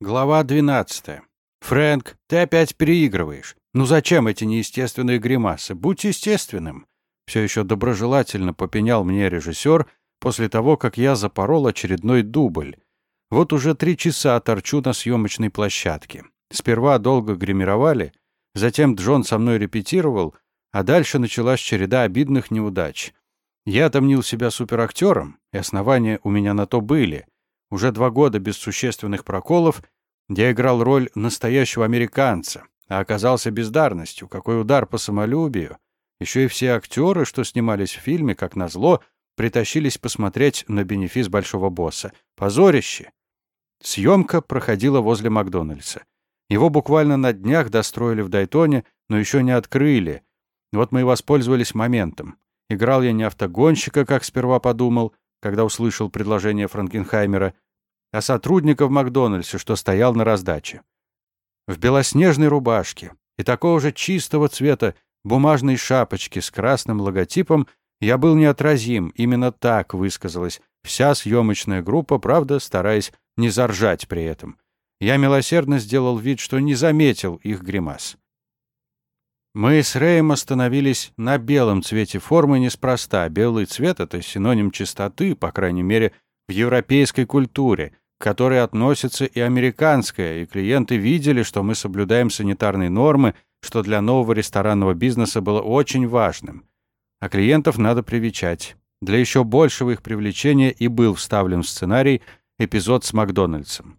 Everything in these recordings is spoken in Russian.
Глава 12. Фрэнк, ты опять переигрываешь. Ну зачем эти неестественные гримасы? Будь естественным. Все еще доброжелательно попенял мне режиссер после того, как я запорол очередной дубль. Вот уже три часа торчу на съемочной площадке. Сперва долго гримировали, затем Джон со мной репетировал, а дальше началась череда обидных неудач. Я томнил себя суперактером, и основания у меня на то были — уже два года без существенных проколов я играл роль настоящего американца, а оказался бездарностью. Какой удар по самолюбию. Еще и все актеры, что снимались в фильме, как назло, притащились посмотреть на бенефис большого босса. Позорище! Съемка проходила возле Макдональдса. Его буквально на днях достроили в Дайтоне, но еще не открыли. Вот мы и воспользовались моментом. Играл я не автогонщика, как сперва подумал, когда услышал предложение Франкенхаймера, а сотрудника в Макдональдсе, что стоял на раздаче. В белоснежной рубашке и такого же чистого цвета бумажной шапочки с красным логотипом я был неотразим, именно так высказалась вся съемочная группа, правда, стараясь не заржать при этом. Я милосердно сделал вид, что не заметил их гримас. Мы с Рэем остановились на белом цвете формы неспроста. Белый цвет — это синоним чистоты, по крайней мере, в европейской культуре, к которой относится и американская, и клиенты видели, что мы соблюдаем санитарные нормы, что для нового ресторанного бизнеса было очень важным. А клиентов надо привечать. Для еще большего их привлечения и был вставлен в сценарий эпизод с Макдональдсом.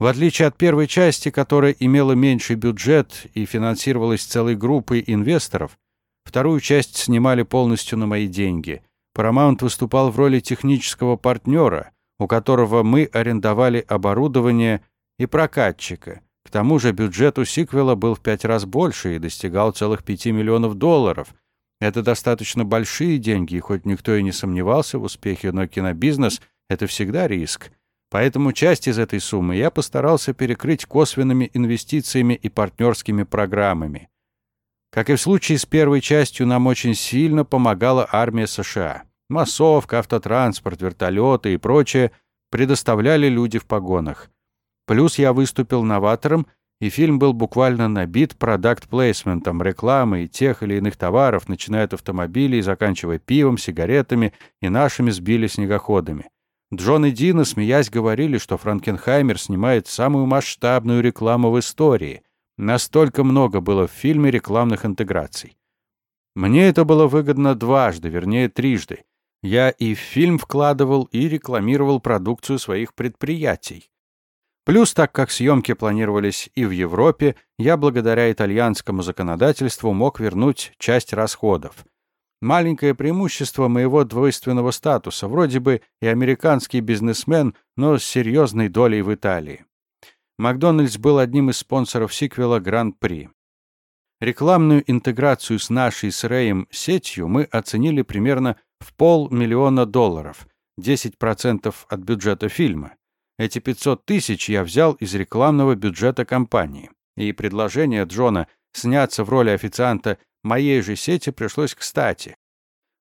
В отличие от первой части, которая имела меньший бюджет и финансировалась целой группой инвесторов, вторую часть снимали полностью на мои деньги. Paramount выступал в роли технического партнера, у которого мы арендовали оборудование и прокатчика. К тому же бюджет у сиквела был в пять раз больше и достигал целых пяти миллионов долларов. Это достаточно большие деньги, и хоть никто и не сомневался в успехе, но кинобизнес — это всегда риск. Поэтому часть из этой суммы я постарался перекрыть косвенными инвестициями и партнерскими программами. Как и в случае с первой частью, нам очень сильно помогала армия США. Массовка, автотранспорт, вертолеты и прочее предоставляли люди в погонах. Плюс я выступил новатором, и фильм был буквально набит продакт-плейсментом, рекламой тех или иных товаров, начиная от автомобилей заканчивая пивом, сигаретами и нашими сбили снегоходами. Джон и Дина, смеясь, говорили, что Франкенхаймер снимает самую масштабную рекламу в истории. Настолько много было в фильме рекламных интеграций. Мне это было выгодно дважды, вернее, трижды. Я и в фильм вкладывал, и рекламировал продукцию своих предприятий. Плюс, так как съемки планировались и в Европе, я благодаря итальянскому законодательству мог вернуть часть расходов. Маленькое преимущество моего двойственного статуса, вроде бы и американский бизнесмен, но с серьезной долей в Италии. Макдональдс был одним из спонсоров сиквела Гран-при. Рекламную интеграцию с нашей с Рэем сетью мы оценили примерно в полмиллиона долларов, 10% от бюджета фильма. Эти 500 тысяч я взял из рекламного бюджета компании. И предложение Джона сняться в роли официанта моей же сети пришлось кстати.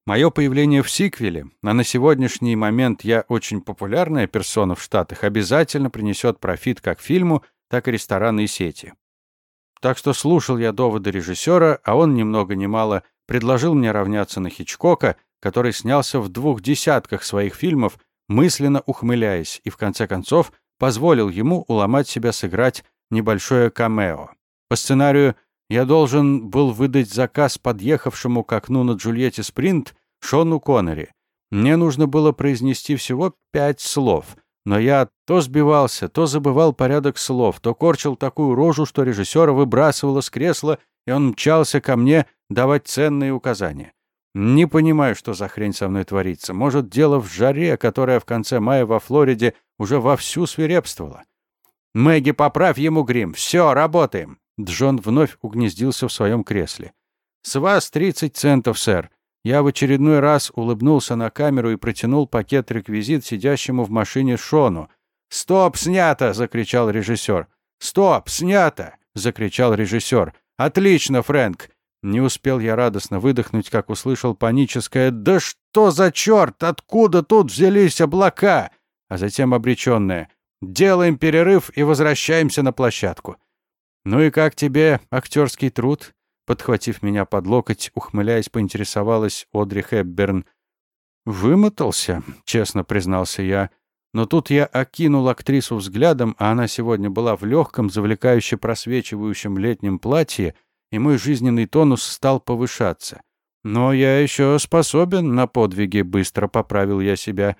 Мое появление в сиквеле, а на сегодняшний момент я очень популярная персона в Штатах, обязательно принесет профит как фильму, так и ресторанной сети. Так что слушал я доводы режиссера, а он ни много ни мало предложил мне равняться на Хичкока, который снялся в двух десятках своих фильмов, мысленно ухмыляясь, и в конце концов позволил ему уломать себя сыграть небольшое камео. По сценарию я должен был выдать заказ подъехавшему к окну на Джульетте Спринт Шону Коннери. Мне нужно было произнести всего пять слов, но я то сбивался, то забывал порядок слов, то корчил такую рожу, что режиссера выбрасывало с кресла, и он мчался ко мне давать ценные указания. Не понимаю, что за хрень со мной творится. Может, дело в жаре, которая в конце мая во Флориде уже вовсю свирепствовала. «Мэгги, поправь ему грим. Все, работаем!» Джон вновь угнездился в своем кресле. «С вас 30 центов, сэр». Я в очередной раз улыбнулся на камеру и протянул пакет-реквизит сидящему в машине Шону. «Стоп, снято!» — закричал режиссер. «Стоп, снято!» — закричал режиссер. «Отлично, Фрэнк!» Не успел я радостно выдохнуть, как услышал паническое «Да что за черт? Откуда тут взялись облака?» А затем обреченное Делаем перерыв и возвращаемся на площадку. Ну и как тебе актерский труд? Подхватив меня под локоть, ухмыляясь, поинтересовалась Одри Хепберн. «Вымотался», — честно признался я. Но тут я окинул актрису взглядом, а она сегодня была в легком, завлекающе просвечивающем летнем платье, и мой жизненный тонус стал повышаться. Но я еще способен на подвиги, быстро поправил я себя.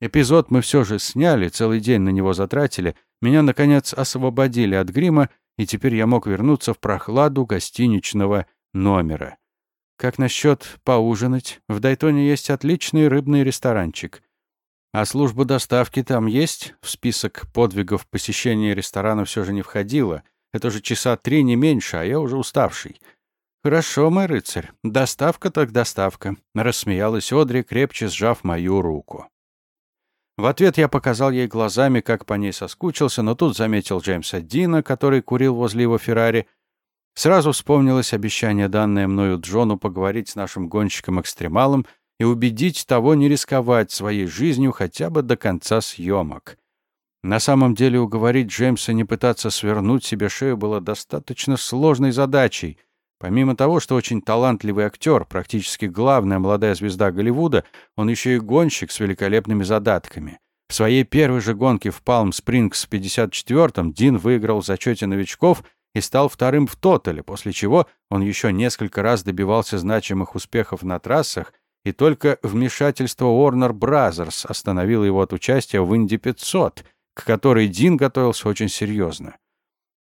Эпизод мы все же сняли, целый день на него затратили. Меня, наконец, освободили от грима, и теперь я мог вернуться в прохладу гостиничного номера. Как насчет поужинать? В Дайтоне есть отличный рыбный ресторанчик. А служба доставки там есть? В список подвигов посещения ресторана все же не входило. Это же часа три, не меньше, а я уже уставший. «Хорошо, мой рыцарь. Доставка так доставка», — рассмеялась Одри, крепче сжав мою руку. В ответ я показал ей глазами, как по ней соскучился, но тут заметил Джеймса Дина, который курил возле его Феррари. Сразу вспомнилось обещание, данное мною Джону, поговорить с нашим гонщиком-экстремалом и убедить того не рисковать своей жизнью хотя бы до конца съемок. На самом деле уговорить Джеймса не пытаться свернуть себе шею было достаточно сложной задачей. Помимо того, что очень талантливый актер, практически главная молодая звезда Голливуда, он еще и гонщик с великолепными задатками. В своей первой же гонке в Палм-Спрингс в 54-м Дин выиграл в зачете новичков и стал вторым в тотале, после чего он еще несколько раз добивался значимых успехов на трассах, и только вмешательство Warner Brothers остановило его от участия в Инди 500, к которой Дин готовился очень серьезно.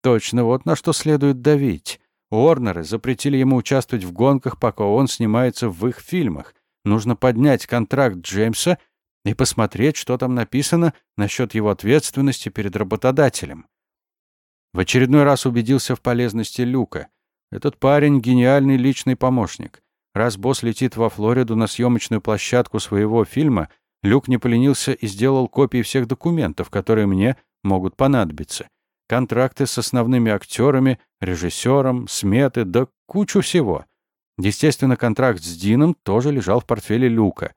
Точно, вот на что следует давить. Уорнеры запретили ему участвовать в гонках, пока он снимается в их фильмах. Нужно поднять контракт Джеймса и посмотреть, что там написано насчет его ответственности перед работодателем. В очередной раз убедился в полезности Люка. Этот парень — гениальный личный помощник. Раз босс летит во Флориду на съемочную площадку своего фильма, Люк не поленился и сделал копии всех документов, которые мне могут понадобиться контракты с основными актерами, режиссером, сметы, да кучу всего. Естественно, контракт с Дином тоже лежал в портфеле Люка.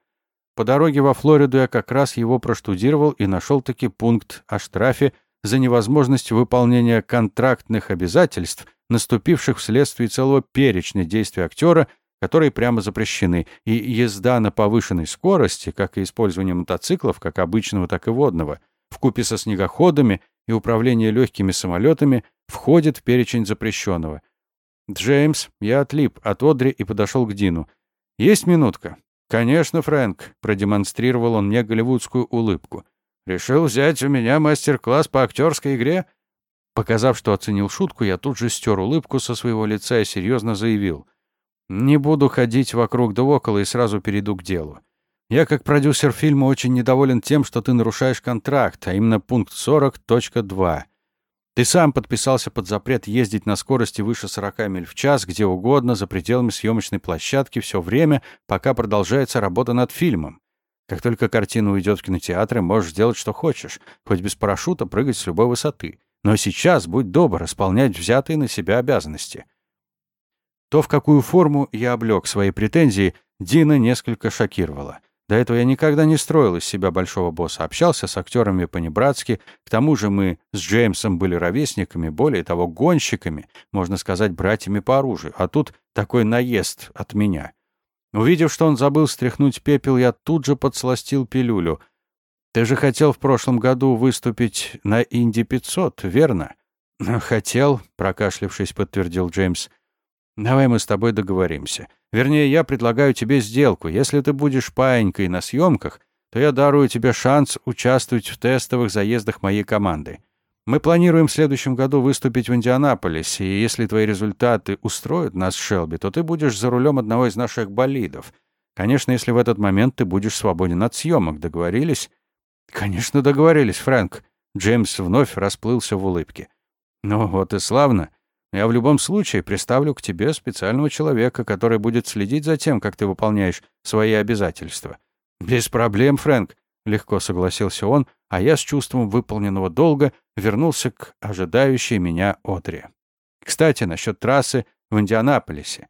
По дороге во Флориду я как раз его проштудировал и нашел таки пункт о штрафе за невозможность выполнения контрактных обязательств, наступивших вследствие целого перечня действий актера, которые прямо запрещены, и езда на повышенной скорости, как и использование мотоциклов, как обычного, так и водного, вкупе со снегоходами и управление легкими самолетами входит в перечень запрещенного. «Джеймс, я отлип от Одри и подошел к Дину. Есть минутка?» «Конечно, Фрэнк», — продемонстрировал он мне голливудскую улыбку. «Решил взять у меня мастер-класс по актерской игре?» Показав, что оценил шутку, я тут же стер улыбку со своего лица и серьезно заявил. «Не буду ходить вокруг да около и сразу перейду к делу. Я, как продюсер фильма, очень недоволен тем, что ты нарушаешь контракт, а именно пункт 40.2. Ты сам подписался под запрет ездить на скорости выше 40 миль в час, где угодно, за пределами съемочной площадки все время, пока продолжается работа над фильмом. Как только картина уйдет в кинотеатры, можешь делать, что хочешь, хоть без парашюта прыгать с любой высоты. Но сейчас, будь добр, исполнять взятые на себя обязанности. То, в какую форму я облег свои претензии, Дина несколько шокировала. До этого я никогда не строил из себя большого босса, общался с актерами по-небратски, к тому же мы с Джеймсом были ровесниками, более того, гонщиками, можно сказать, братьями по оружию, а тут такой наезд от меня. Увидев, что он забыл стряхнуть пепел, я тут же подсластил пилюлю. «Ты же хотел в прошлом году выступить на Инди-500, верно?» «Хотел», — прокашлявшись, подтвердил Джеймс. «Давай мы с тобой договоримся. Вернее, я предлагаю тебе сделку. Если ты будешь паенькой на съемках, то я дарую тебе шанс участвовать в тестовых заездах моей команды. Мы планируем в следующем году выступить в Индианаполисе, и если твои результаты устроят нас, Шелби, то ты будешь за рулем одного из наших болидов. Конечно, если в этот момент ты будешь свободен от съемок. Договорились? Конечно, договорились, Фрэнк. Джеймс вновь расплылся в улыбке. Ну вот и славно. Я в любом случае приставлю к тебе специального человека, который будет следить за тем, как ты выполняешь свои обязательства. Без проблем, Фрэнк, легко согласился он, а я с чувством выполненного долга вернулся к ожидающей меня Одри. Кстати, насчет трассы в Индианаполисе.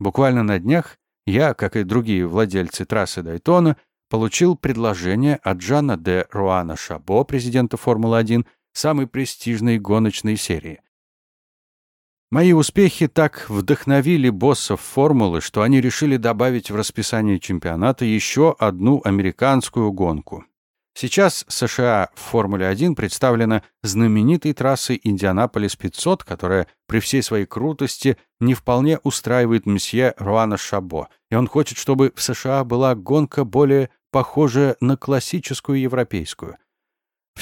Буквально на днях я, как и другие владельцы трассы Дайтона, получил предложение от Жана де Руана Шабо, президента Формулы-1, самой престижной гоночной серии. Мои успехи так вдохновили боссов формулы, что они решили добавить в расписание чемпионата еще одну американскую гонку. Сейчас США в Формуле-1 представлена знаменитой трассой Индианаполис 500, которая при всей своей крутости не вполне устраивает мсье Руана Шабо, и он хочет, чтобы в США была гонка более похожая на классическую европейскую.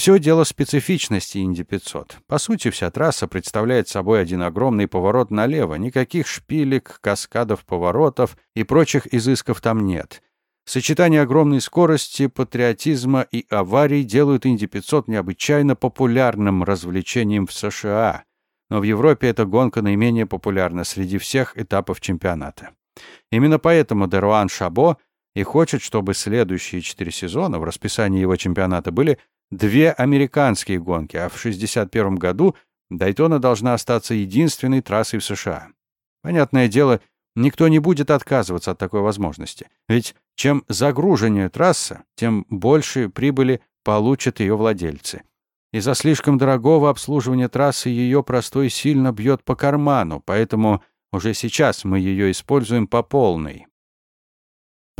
Все дело специфичности Инди 500. По сути, вся трасса представляет собой один огромный поворот налево. Никаких шпилек, каскадов поворотов и прочих изысков там нет. Сочетание огромной скорости, патриотизма и аварий делают Инди 500 необычайно популярным развлечением в США. Но в Европе эта гонка наименее популярна среди всех этапов чемпионата. Именно поэтому Деруан Шабо и хочет, чтобы следующие четыре сезона в расписании его чемпионата были две американские гонки, а в 1961 году Дайтона должна остаться единственной трассой в США. Понятное дело, никто не будет отказываться от такой возможности. Ведь чем загруженнее трасса, тем больше прибыли получат ее владельцы. Из-за слишком дорогого обслуживания трассы ее простой сильно бьет по карману, поэтому уже сейчас мы ее используем по полной.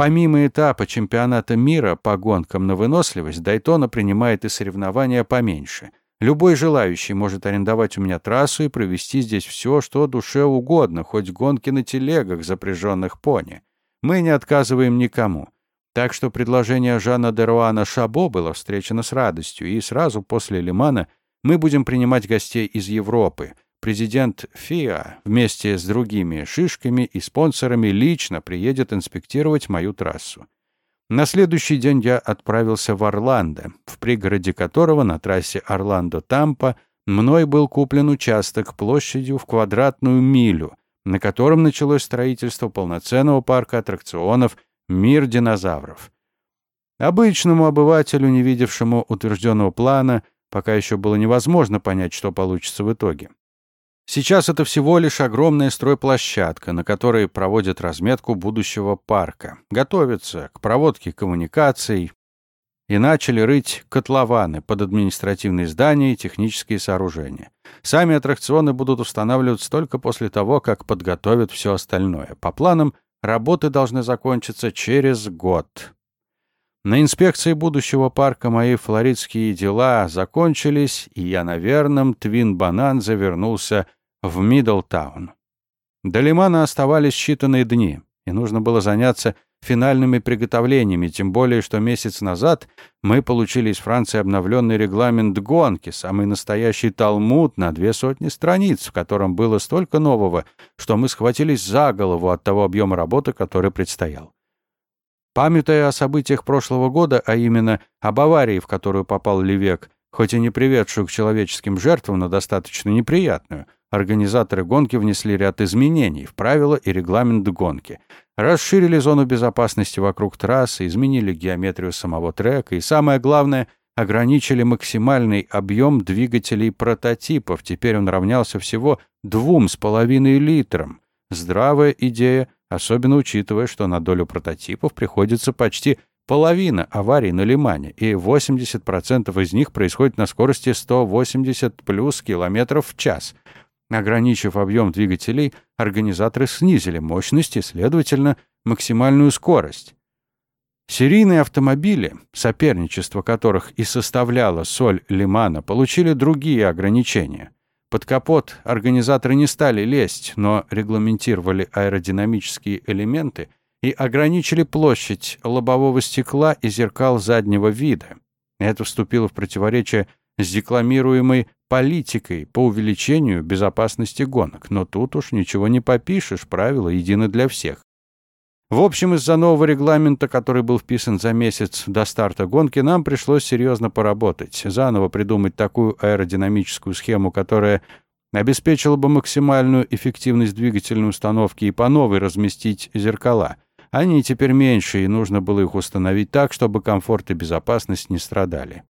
Помимо этапа чемпионата мира по гонкам на выносливость, Дайтона принимает и соревнования поменьше. Любой желающий может арендовать у меня трассу и провести здесь все, что душе угодно, хоть гонки на телегах, запряженных пони. Мы не отказываем никому. Так что предложение Жана Деруана Шабо было встречено с радостью, и сразу после Лимана мы будем принимать гостей из Европы — Президент ФИА вместе с другими шишками и спонсорами лично приедет инспектировать мою трассу. На следующий день я отправился в Орландо, в пригороде которого на трассе Орландо-Тампа мной был куплен участок площадью в квадратную милю, на котором началось строительство полноценного парка аттракционов «Мир динозавров». Обычному обывателю, не видевшему утвержденного плана, пока еще было невозможно понять, что получится в итоге. Сейчас это всего лишь огромная стройплощадка, на которой проводят разметку будущего парка, готовятся к проводке коммуникаций и начали рыть котлованы под административные здания и технические сооружения. Сами аттракционы будут устанавливаться только после того, как подготовят все остальное. По планам, работы должны закончиться через год. На инспекции будущего парка мои флоридские дела закончились, и я на верном Твин-Банан завернулся в Миддлтаун. До Лимана оставались считанные дни, и нужно было заняться финальными приготовлениями, тем более, что месяц назад мы получили из Франции обновленный регламент гонки, самый настоящий талмуд на две сотни страниц, в котором было столько нового, что мы схватились за голову от того объема работы, который предстоял. Памятая о событиях прошлого года, а именно об аварии, в которую попал Левек, хоть и не приведшую к человеческим жертвам, но достаточно неприятную — Организаторы гонки внесли ряд изменений в правила и регламент гонки. Расширили зону безопасности вокруг трассы, изменили геометрию самого трека и, самое главное, ограничили максимальный объем двигателей прототипов. Теперь он равнялся всего двум с половиной литрам. Здравая идея, особенно учитывая, что на долю прототипов приходится почти половина аварий на Лимане, и 80% из них происходит на скорости 180 плюс километров в час — Ограничив объем двигателей, организаторы снизили мощность и, следовательно, максимальную скорость. Серийные автомобили, соперничество которых и составляло соль Лимана, получили другие ограничения. Под капот организаторы не стали лезть, но регламентировали аэродинамические элементы и ограничили площадь лобового стекла и зеркал заднего вида. Это вступило в противоречие с декламируемой политикой по увеличению безопасности гонок, но тут уж ничего не попишешь, правила едины для всех. В общем, из-за нового регламента, который был вписан за месяц до старта гонки, нам пришлось серьезно поработать, заново придумать такую аэродинамическую схему, которая обеспечила бы максимальную эффективность двигательной установки и по новой разместить зеркала. Они теперь меньше, и нужно было их установить так, чтобы комфорт и безопасность не страдали.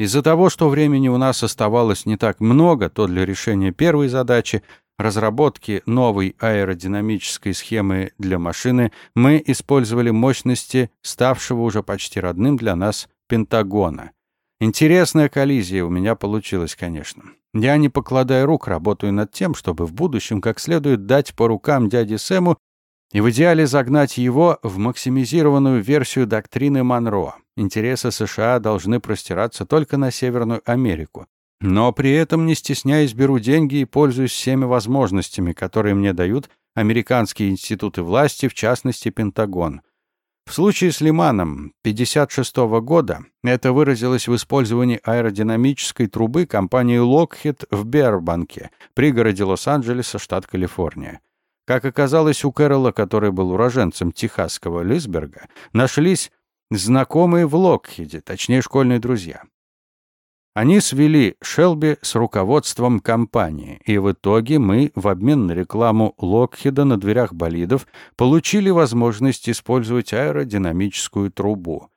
Из-за того, что времени у нас оставалось не так много, то для решения первой задачи разработки новой аэродинамической схемы для машины мы использовали мощности ставшего уже почти родным для нас Пентагона. Интересная коллизия у меня получилась, конечно. Я, не покладая рук, работаю над тем, чтобы в будущем как следует дать по рукам дяде Сэму и в идеале загнать его в максимизированную версию доктрины Монро. Интересы США должны простираться только на Северную Америку. Но при этом, не стесняясь, беру деньги и пользуюсь всеми возможностями, которые мне дают американские институты власти, в частности, Пентагон. В случае с Лиманом 1956 года это выразилось в использовании аэродинамической трубы компании Lockheed в Бербанке, пригороде Лос-Анджелеса, штат Калифорния. Как оказалось, у Кэрола, который был уроженцем техасского Лисберга, нашлись знакомые в Локхеде, точнее, школьные друзья. Они свели Шелби с руководством компании, и в итоге мы, в обмен на рекламу Локхеда на дверях болидов, получили возможность использовать аэродинамическую трубу.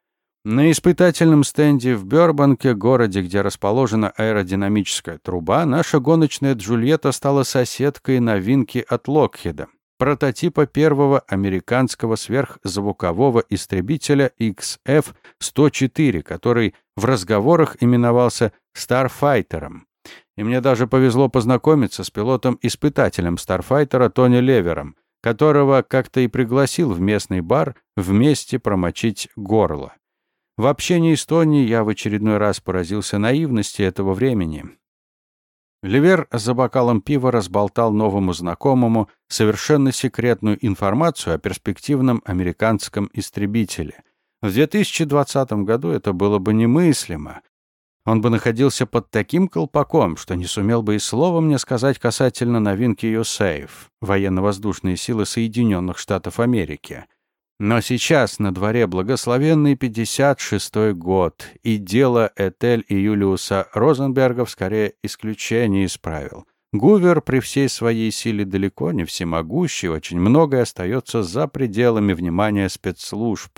На испытательном стенде в Бёрбанке, городе, где расположена аэродинамическая труба, наша гоночная Джульетта стала соседкой новинки от Локхеда прототипа первого американского сверхзвукового истребителя XF-104, который в разговорах именовался «Старфайтером». И мне даже повезло познакомиться с пилотом-испытателем Старфайтера Тони Левером, которого как-то и пригласил в местный бар вместе промочить горло. В общении с Тони я в очередной раз поразился наивности этого времени. Ливер за бокалом пива разболтал новому знакомому совершенно секретную информацию о перспективном американском истребителе. В 2020 году это было бы немыслимо. Он бы находился под таким колпаком, что не сумел бы и слова мне сказать касательно новинки USAF, военно-воздушные силы Соединенных Штатов Америки. Но сейчас на дворе благословенный 56-й год, и дело Этель и Юлиуса Розенбергов скорее исключение из правил. Гувер при всей своей силе далеко не всемогущий, очень многое остается за пределами внимания спецслужб.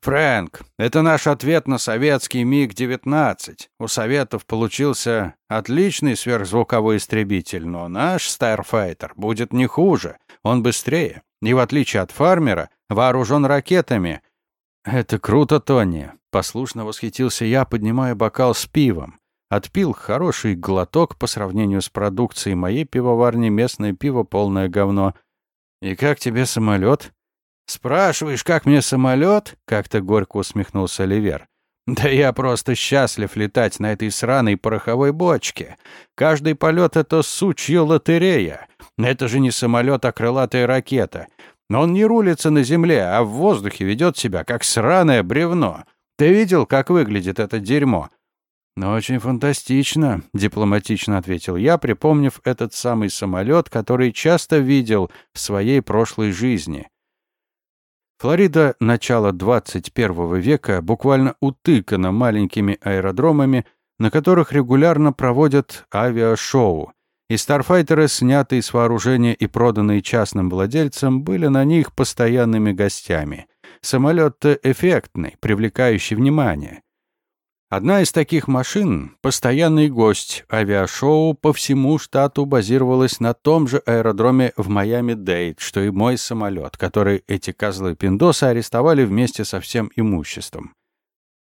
«Фрэнк, это наш ответ на советский МиГ-19. У Советов получился отличный сверхзвуковой истребитель, но наш Старфайтер будет не хуже, он быстрее и, в отличие от фармера, вооружен ракетами. «Это круто, Тони!» — послушно восхитился я, поднимая бокал с пивом. Отпил хороший глоток по сравнению с продукцией моей пивоварни местное пиво полное говно. «И как тебе самолет?» «Спрашиваешь, как мне самолет?» — как-то горько усмехнулся Ливер. «Да я просто счастлив летать на этой сраной пороховой бочке. Каждый полет — это сучья лотерея. Это же не самолет, а крылатая ракета. Но он не рулится на земле, а в воздухе ведет себя, как сраное бревно. Ты видел, как выглядит это дерьмо?» «Ну, очень фантастично», — дипломатично ответил я, припомнив этот самый самолет, который часто видел в своей прошлой жизни. Флорида начала 21 века буквально утыкана маленькими аэродромами, на которых регулярно проводят авиашоу, и старфайтеры, снятые с вооружения и проданные частным владельцам, были на них постоянными гостями. Самолет-то эффектный, привлекающий внимание. Одна из таких машин, постоянный гость авиашоу по всему штату базировалась на том же аэродроме в Майами-Дейт, что и мой самолет, который эти козлы-пиндосы арестовали вместе со всем имуществом.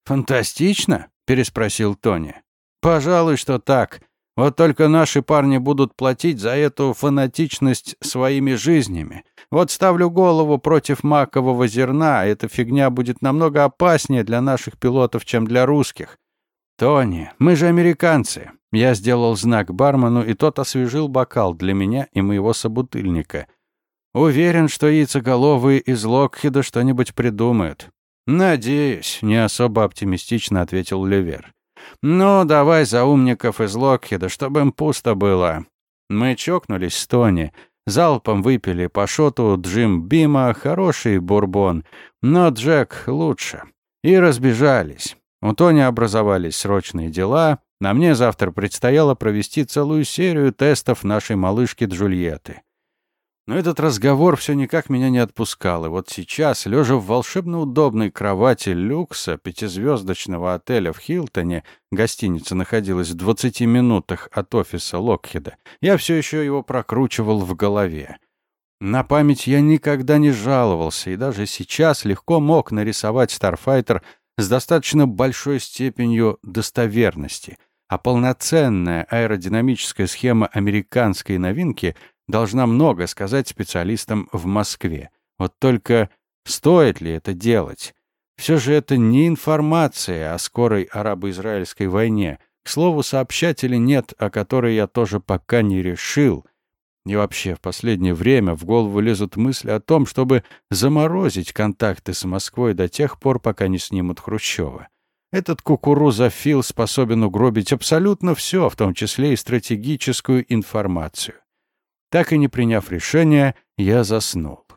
«Фантастично?» — переспросил Тони. «Пожалуй, что так. Вот только наши парни будут платить за эту фанатичность своими жизнями. Вот ставлю голову против макового зерна, эта фигня будет намного опаснее для наших пилотов, чем для русских. Тони, мы же американцы. Я сделал знак бармену, и тот освежил бокал для меня и моего собутыльника. Уверен, что яйцеголовые из Локхеда что-нибудь придумают. Надеюсь, не особо оптимистично ответил Левер. «Ну, давай за умников из Локхеда, чтобы им пусто было». Мы чокнулись с Тони, залпом выпили по шоту Джим Бима хороший бурбон, но Джек лучше. И разбежались. У Тони образовались срочные дела, на мне завтра предстояло провести целую серию тестов нашей малышки Джульетты. Но этот разговор все никак меня не отпускал, и вот сейчас, лежа в волшебно удобной кровати люкса пятизвездочного отеля в Хилтоне, гостиница находилась в 20 минутах от офиса Локхеда, я все еще его прокручивал в голове. На память я никогда не жаловался, и даже сейчас легко мог нарисовать Старфайтер с достаточно большой степенью достоверности — а полноценная аэродинамическая схема американской новинки должна много сказать специалистам в Москве. Вот только стоит ли это делать? Все же это не информация о скорой арабо-израильской войне. К слову, сообщать или нет, о которой я тоже пока не решил. И вообще, в последнее время в голову лезут мысли о том, чтобы заморозить контакты с Москвой до тех пор, пока не снимут Хрущева. Этот кукурузофил способен угробить абсолютно все, в том числе и стратегическую информацию. Так и не приняв решения, я заснул.